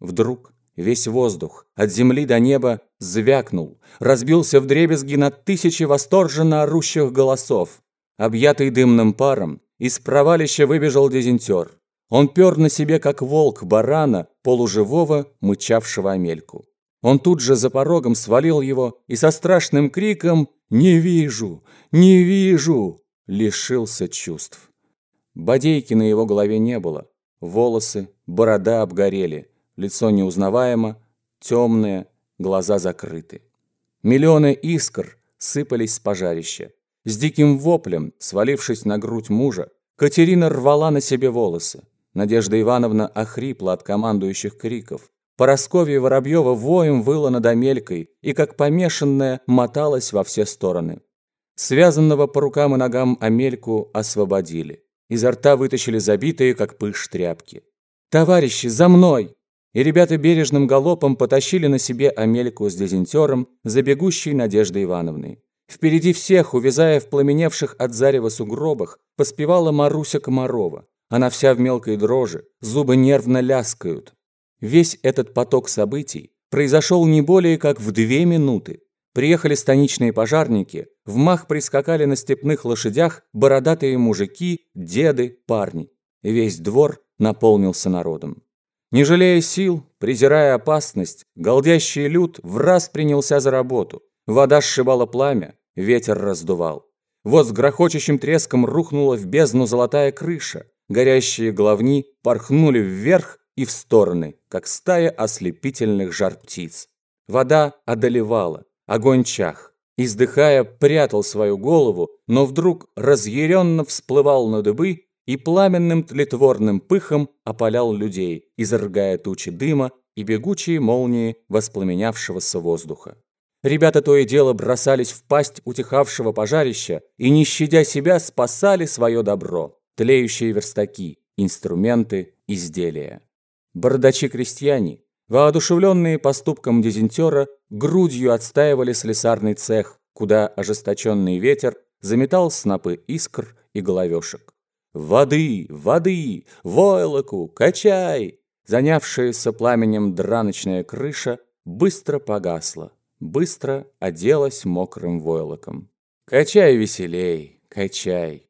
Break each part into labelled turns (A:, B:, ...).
A: Вдруг весь воздух, от земли до неба, звякнул, разбился вдребезги на тысячи восторженно орущих голосов. Объятый дымным паром, из провалища выбежал дезинтер. Он пер на себе, как волк барана, полуживого, мычавшего Амельку. Он тут же за порогом свалил его и со страшным криком «Не вижу! Не вижу!» лишился чувств. Бодейки на его голове не было. Волосы, борода обгорели, лицо неузнаваемо, темное, глаза закрыты. Миллионы искр сыпались с пожарища. С диким воплем, свалившись на грудь мужа, Катерина рвала на себе волосы. Надежда Ивановна охрипла от командующих криков. Поросковье Воробьева воем выла над Амелькой и, как помешанная, моталась во все стороны. Связанного по рукам и ногам Амельку освободили. Изо рта вытащили забитые, как пыш, тряпки. «Товарищи, за мной!» И ребята бережным галопом потащили на себе Амельку с дезинтером за бегущей Надеждой Ивановной. Впереди всех, увязая в пламеневших от зарева сугробах, поспевала Маруся Комарова. Она вся в мелкой дрожи, зубы нервно ляскают. Весь этот поток событий произошел не более как в две минуты. Приехали станичные пожарники, в мах прискакали на степных лошадях бородатые мужики, деды, парни. Весь двор наполнился народом. Не жалея сил, презирая опасность, голдящий люд в раз принялся за работу. Вода сшибала пламя, ветер раздувал. Вот с грохочущим треском рухнула в бездну золотая крыша. Горящие головни порхнули вверх и в стороны, как стая ослепительных жар птиц. Вода одолевала, огонь чах. Издыхая, прятал свою голову, но вдруг разъяренно всплывал на дыбы и пламенным тлетворным пыхом опалял людей, изрыгая тучи дыма и бегучие молнии воспламенявшегося воздуха. Ребята то и дело бросались в пасть утихавшего пожарища и, не щадя себя, спасали свое добро, тлеющие верстаки, инструменты, изделия. Бородачи-крестьяне, воодушевленные поступком дезинтера, грудью отстаивали слесарный цех, куда ожесточенный ветер заметал снопы искр и головешек. «Воды! Воды! Войлоку! Качай!» Занявшаяся пламенем драночная крыша быстро погасла, быстро оделась мокрым войлоком. «Качай веселей! Качай!»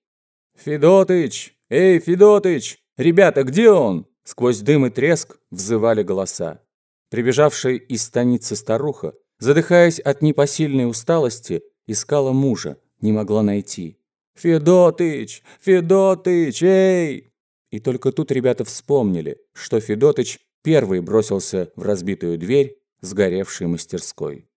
A: «Федотыч! Эй, Федотыч! Ребята, где он?» Сквозь дым и треск взывали голоса. Прибежавшая из станицы старуха, задыхаясь от непосильной усталости, искала мужа, не могла найти. «Федотыч! Федотыч! Эй!» И только тут ребята вспомнили, что Федотыч первый бросился в разбитую дверь сгоревшей мастерской.